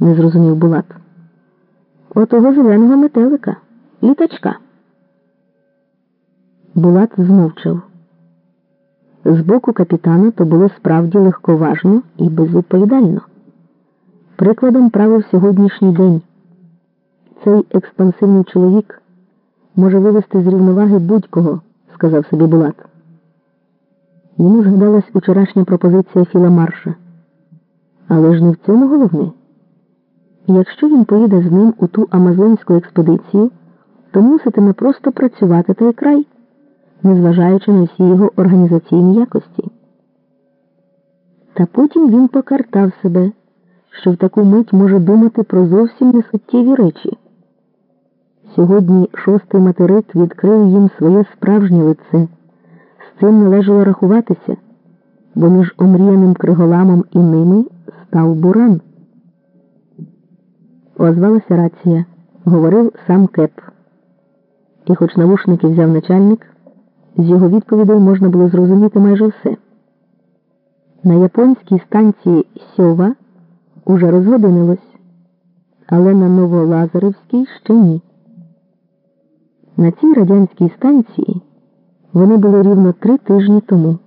не зрозумів Булат. Отого зеленого метелика, літачка. Булат змовчав. З боку капітана то було справді легковажно і безвідповідально. Прикладом правив сьогоднішній день. Цей експансивний чоловік може вивести з рівноваги будь-кого, сказав собі Булат. Йому згадалась вчорашня пропозиція Філа Марша. Але ж не в цьому головне. Якщо він поїде з ним у ту амазонську експедицію, то муситиме просто працювати той край, незважаючи на всі його організаційні якості. Та потім він покартав себе, що в таку мить може думати про зовсім несуттєві речі. Сьогодні шостий материк відкрив їм своє справжнє лице. З цим належало рахуватися, бо між омріяним криголамом і ними став буран. Озвалася рація, говорив сам кеп. І, хоч навушники взяв начальник, з його відповідей можна було зрозуміти майже все. На японській станції Сьова уже розгодинилось, але на Новолазаревській ще ні. На цій радянській станції вони були рівно три тижні тому.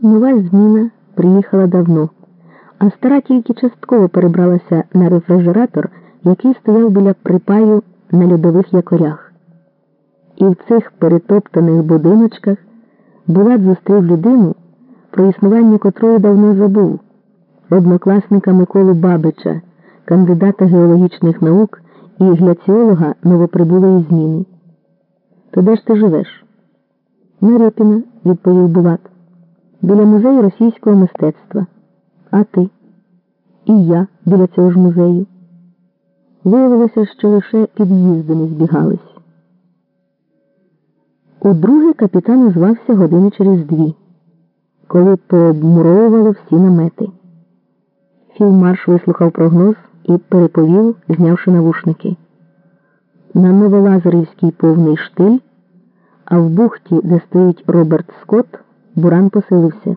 Нова зміна приїхала давно, а стара тільки частково перебралася на рефрижератор, який стояв біля припаю на льодових якорях. І в цих перетоптаних будиночках Булат зустрів людину, про існування котрої давно забув, однокласника Миколу Бабича, кандидата геологічних наук і гляціолога новоприбулої зміни. То де ж ти живеш? На Репіна, відповів Булат. Біля музею російського мистецтва. А ти? І я біля цього ж музею. Виявилося, що лише під'їзди не збігались. Удруге капітан озвався години через дві, коли пообмуровувало всі намети. Філмарш вислухав прогноз і переповів, знявши навушники. На Новолазарівський повний штиль, а в бухті, де стоїть Роберт Скотт, буран посилився.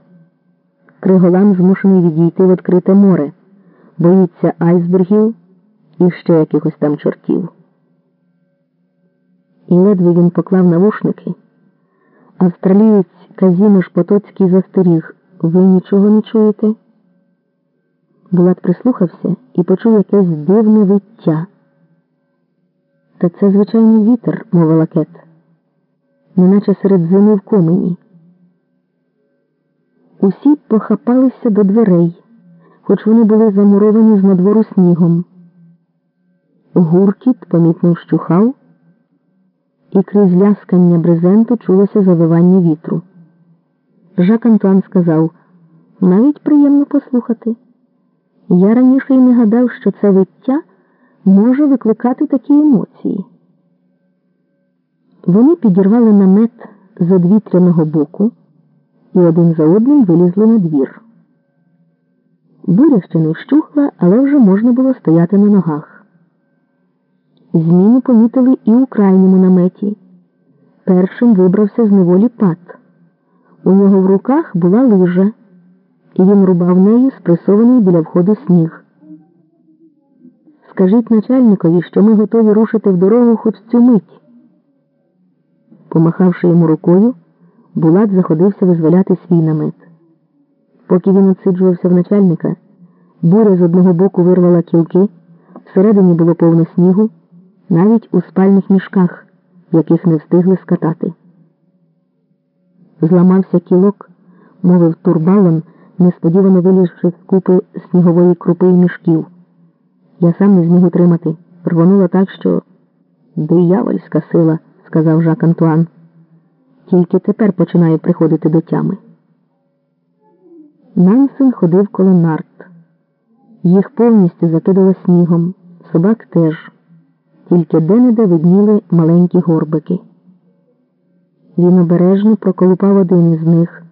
Криголам змушений відійти в відкрите море, боїться айсбергів і ще якихось там чортів. І ледве він поклав навушники. Австралієць Казімиш Потоцький застеріг. Ви нічого не чуєте? Булат прислухався і почув якесь дивне виття. Та це звичайний вітер, мовила кет, неначе серед зими в комені. Усі похапалися до дверей, хоч вони були замуровані з надвору снігом. Гуркіт помітно вщухав, і крізь ляскання брезенту чулося завивання вітру. Жак Антуан сказав навіть приємно послухати. Я раніше й не гадав, що це виття може викликати такі емоції. Вони підірвали намет з одвітряного боку і один за одним вилізли на двір. Буря ще не вщухла, але вже можна було стояти на ногах. Зміну помітили і у крайньому наметі. Першим вибрався з неволі пат. У нього в руках була лижа, і він рубав нею спресований біля входу сніг. Скажіть начальникові, що ми готові рушити в дорогу хоч цю мить. Помахавши йому рукою, Булат заходився визволяти свій намет. Поки він отсиджувався в начальника, буря з одного боку вирвала кілки, всередині було повно снігу, навіть у спальних мішках, яких не встигли скатати. Зламався кілок, мовив турбалон, несподівано вилізши з купи снігової крупи і мішків. Я сам не зміг утримати. Рвонуло так, що диявольська сила, сказав Жак Антуан. Тільки тепер починає приходити до тями. Нансен ходив коло нарт. Їх повністю закидало снігом, собак теж, тільки де-не-де видніли маленькі горбики. Він обережно проколупав один із них.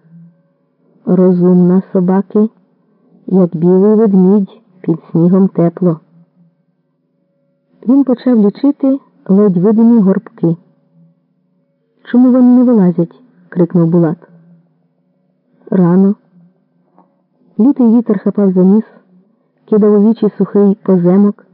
Розумна собаки, як білий ведмідь, під снігом тепло. Він почав лічити ледь видимі горбки. Чому вони не вилазять? крикнув Булат. Рано. Лютий вітер хапав за ніс, кидав у вічі сухий поземок,